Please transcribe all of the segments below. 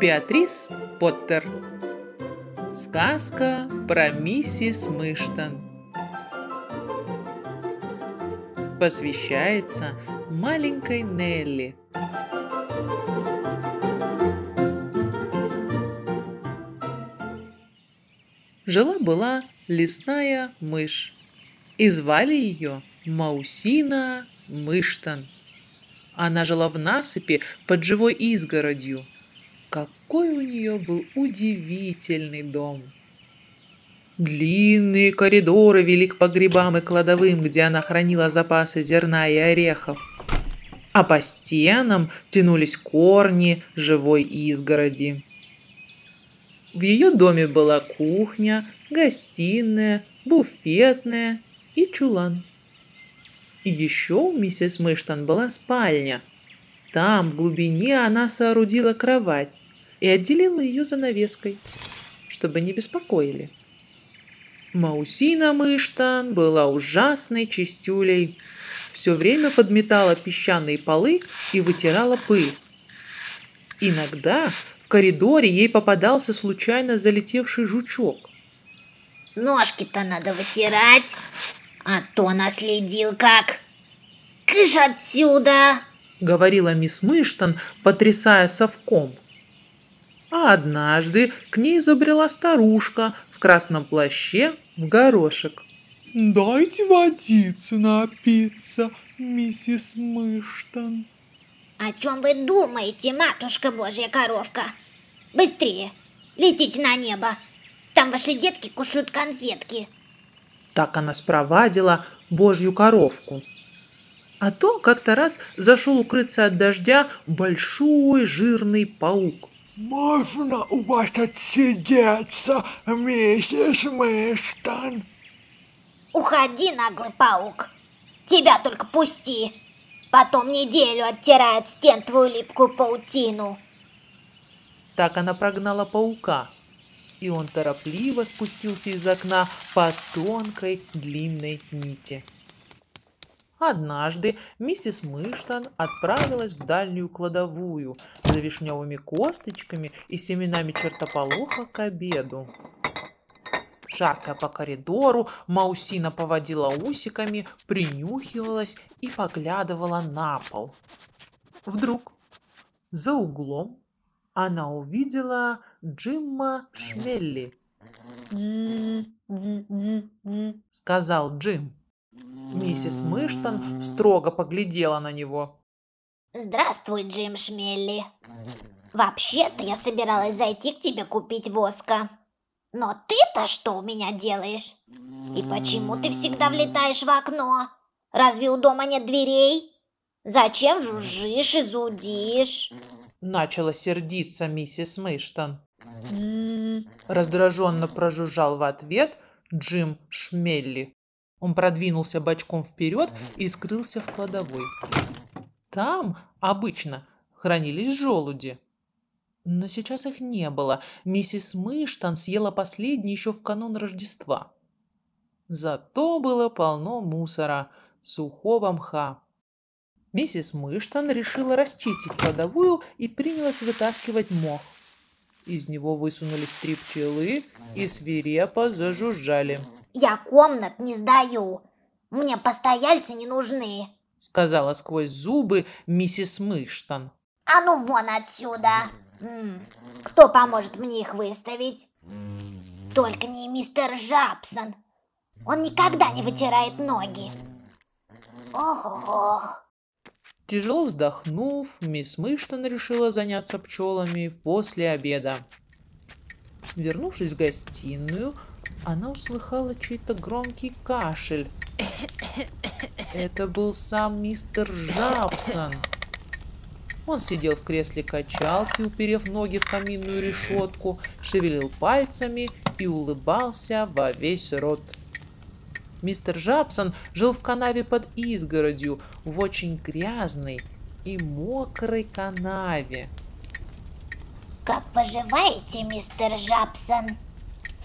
Беатрис Поттер Сказка про миссис Мыштон Посвящается маленькой Нелли Жила-была лесная мышь и звали ее Маусина Мыштон. Она жила в насыпи под живой изгородью. Какой у нее был удивительный дом! Длинные коридоры вели к погребам и кладовым, где она хранила запасы зерна и орехов. А по стенам тянулись корни живой изгороди. В ее доме была кухня, гостиная, буфетная и чулан. И еще у миссис Мыштон была спальня. Там, в глубине, она соорудила кровать и отделила ее занавеской, чтобы не беспокоили. Маусина Мыштан была ужасной чистюлей. Все время подметала песчаные полы и вытирала пыль. Иногда в коридоре ей попадался случайно залетевший жучок. Ножки-то надо вытирать, а то наследил как. Кыш отсюда! Говорила мисс Мыштон, потрясая совком. А однажды к ней забрела старушка в красном плаще в горошек. «Дайте водицы напиться, миссис Мыштон». О чем вы думаете, матушка Божья коровка? Быстрее, летите на небо. Там ваши детки кушают конфетки. Так она спровадила божью коровку. А то как-то раз зашел укрыться от дождя большой жирный паук. «Можно у вас отсидеться, миссис Мэштон?» Уходи, наглый паук. Тебя только пусти. Потом неделю оттирает стен твою липкую паутину. Так она прогнала паука, и он торопливо спустился из окна по тонкой длинной нити. Однажды миссис Мыштон отправилась в дальнюю кладовую за вишневыми косточками и семенами чертополоха к обеду. Шаркая по коридору, Маусина поводила усиками, принюхивалась и поглядывала на пол. Вдруг за углом она увидела Джимма Шмелли. Сказал Джим. Миссис Мыштон строго поглядела на него. Здравствуй, Джим Шмелли. Вообще-то я собиралась зайти к тебе купить воска. Но ты-то что у меня делаешь? И почему ты всегда влетаешь в окно? Разве у дома нет дверей? Зачем жужжишь и зудишь? Начала сердиться миссис Мыштон. Раздраженно прожужжал в ответ Джим Шмелли. Он продвинулся бочком вперед и скрылся в кладовой. Там обычно хранились желуди. Но сейчас их не было. Миссис Мыштон съела последний еще в канун Рождества. Зато было полно мусора, сухого мха. Миссис Мыштон решила расчистить кладовую и принялась вытаскивать мох. Из него высунулись три пчелы и свирепо зажужжали. Я комнат не сдаю. Мне постояльцы не нужны. Сказала сквозь зубы миссис Мыштон. А ну вон отсюда. Кто поможет мне их выставить? Только не мистер Жабсон. Он никогда не вытирает ноги. Ох-ох-ох. Тяжело вздохнув, мисс Мыштон решила заняться пчелами после обеда. Вернувшись в гостиную, она услыхала чей-то громкий кашель. Это был сам мистер Жабсон. Он сидел в кресле качалки, уперев ноги в каминную решетку, шевелил пальцами и улыбался во весь рот. Мистер Жабсон жил в канаве под изгородью, в очень грязной и мокрой канаве. Как поживаете, мистер Жабсон?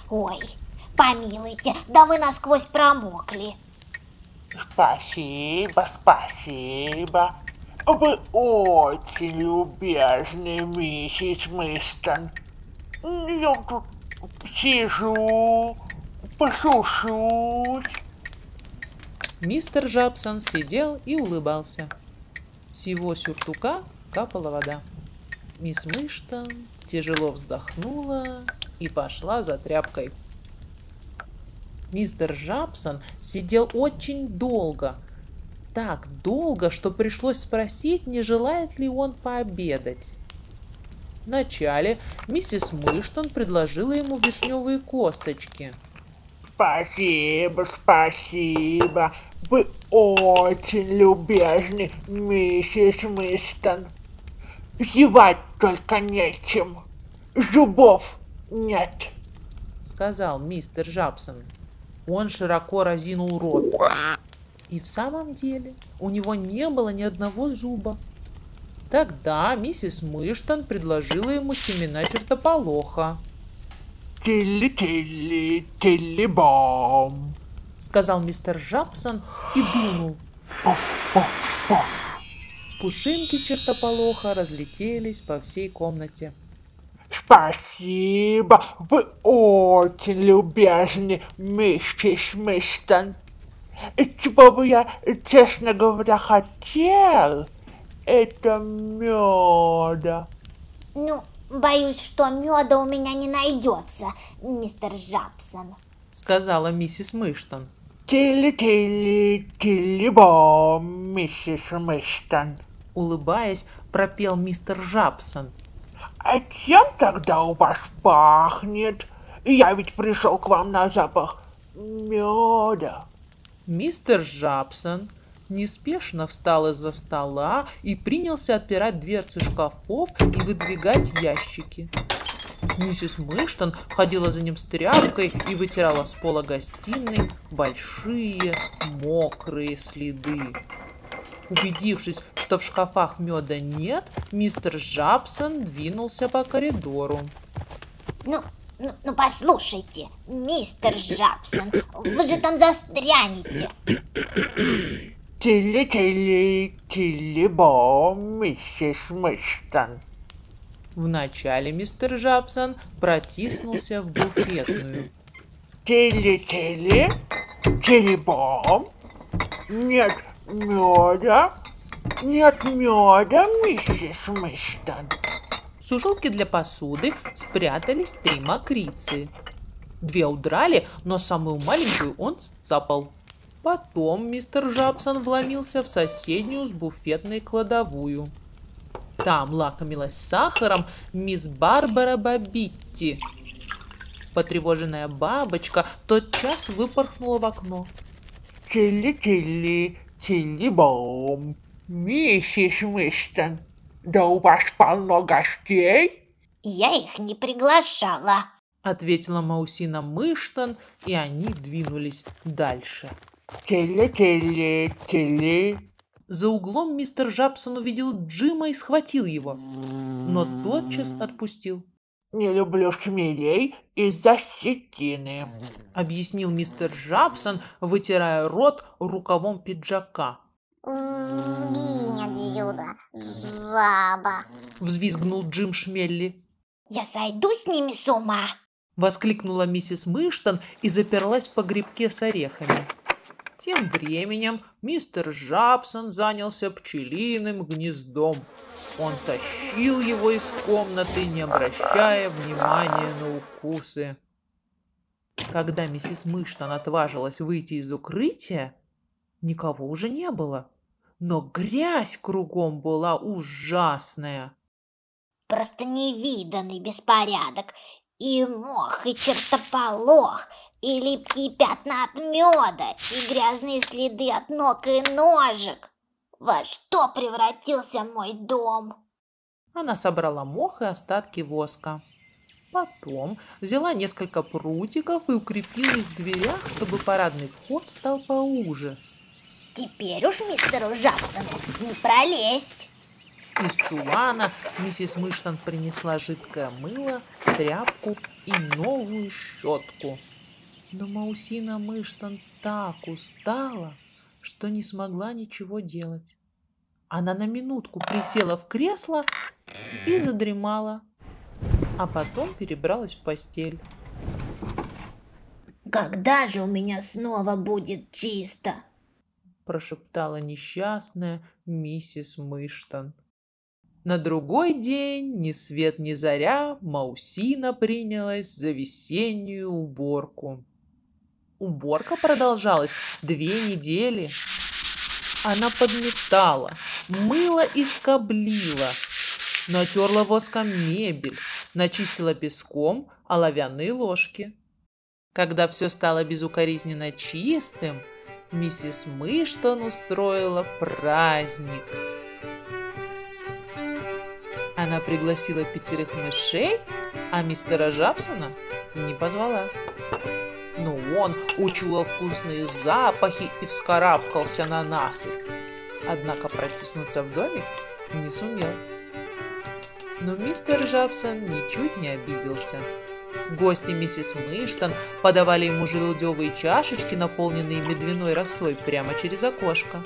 Ой, помилуйте, да вы насквозь промокли. Спасибо, спасибо. Вы очень любезны, миссис Мистон. Я тут сижу, посушусь. Мистер Жабсон сидел и улыбался. С его сюртука капала вода. Мисс Мыштон тяжело вздохнула и пошла за тряпкой. Мистер Жабсон сидел очень долго, так долго, что пришлось спросить, не желает ли он пообедать. Вначале миссис Мыштон предложила ему вишневые косточки. Спасибо, спасибо. Вы очень любезны, миссис Мистон. Зевать только нечем. Зубов нет, сказал мистер Жабсон. Он широко разинул рот. И в самом деле у него не было ни одного зуба. Тогда миссис Мыштон предложила ему семена чертополоха. «Тилли-тилли, тилли-бом», — сказал мистер Жабсон и дунул. Пушинки чертополоха разлетелись по всей комнате. «Спасибо, вы очень любезны, миссис Мистон. Чего бы я, честно говоря, хотел, это меда». Ну, боюсь, что меда у меня не найдется, мистер Жабсон, сказала миссис Мыштон. «Тилли-тилли, тилли-бом, миссис Мистон», улыбаясь, пропел мистер Жабсон. «А чем тогда у вас пахнет? Я ведь пришел к вам на запах меда». Мистер Жабсон неспешно встал из-за стола и принялся отпирать дверцы шкафов и выдвигать ящики. Миссис Мыштон ходила за ним с тряпкой и вытирала с пола гостиной большие мокрые следы. Убедившись, что в шкафах меда нет, мистер Жабсон двинулся по коридору. Ну, ну, ну послушайте, мистер Жабсон, вы же там застрянете. Тилли-тилли, тилли-бом, миссис Мистон. Вначале мистер Жабсон протиснулся в буфетную. Тилли-тилли, тилли-бом. Нет меда, нет меда, миссис Мистон. В сушилке для посуды спрятались три мокрицы. Две удрали, но самую маленькую он сцапал. Потом мистер Жабсон вломился в соседнюю с буфетной кладовую. Там лакомилась сахаром мисс Барбара Бабитти. Потревоженная бабочка тотчас выпорхнула в окно. Тилли-тилли, тилли-бом, миссис Мистон, да у вас полно гостей? Я их не приглашала, ответила Маусина Мыштон, и они двинулись дальше. Тилли. За углом мистер Жабсон увидел Джима и схватил его, но тотчас отпустил. «Не люблю шмелей из-за щетины», — объяснил мистер Жабсон, вытирая рот рукавом пиджака. «Сгинь отсюда, жаба!» — взвизгнул Джим Шмелли. «Я сойду с ними с ума!» — воскликнула миссис Мыштон и заперлась в погребке с орехами. Тем временем мистер Жабсон занялся пчелиным гнездом. Он тащил его из комнаты, не обращая внимания на укусы. Когда миссис Мыштон отважилась выйти из укрытия, никого уже не было. Но грязь кругом была ужасная. Просто невиданный беспорядок. И мох, и чертополох, и липкие пятна от меда, и грязные следы от ног и ножек. Во что превратился мой дом? Она собрала мох и остатки воска. Потом взяла несколько прутиков и укрепила их в дверях, чтобы парадный вход стал поуже. Теперь уж мистеру Жаксону не пролезть. Из чулана миссис Мыштон принесла жидкое мыло, тряпку и новую щетку. Но Маусина Мыштон так устала, что не смогла ничего делать. Она на минутку присела в кресло и задремала, а потом перебралась в постель. Когда же у меня снова будет чисто? Прошептала несчастная миссис Мыштон. На другой день, ни свет ни заря, Маусина принялась за весеннюю уборку. Уборка продолжалась две недели. Она подметала, мыла и скоблила, натерла воском мебель, начистила песком оловянные ложки. Когда все стало безукоризненно чистым, миссис Мыштон устроила праздник. Она пригласила пятерых мышей, а мистера Жабсона не позвала. Но он учуял вкусные запахи и вскарабкался на насыпь. Однако протиснуться в домик не сумел. Но мистер Жабсон ничуть не обиделся. Гости миссис Мыштон подавали ему желудевые чашечки, наполненные медвяной росой, прямо через окошко.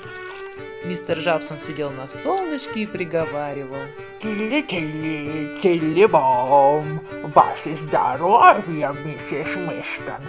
Мистер Жабсон сидел на солнышке и приговаривал. Тилли-тилли, тилли-бом, ваше здоровье, миссис Мыштон.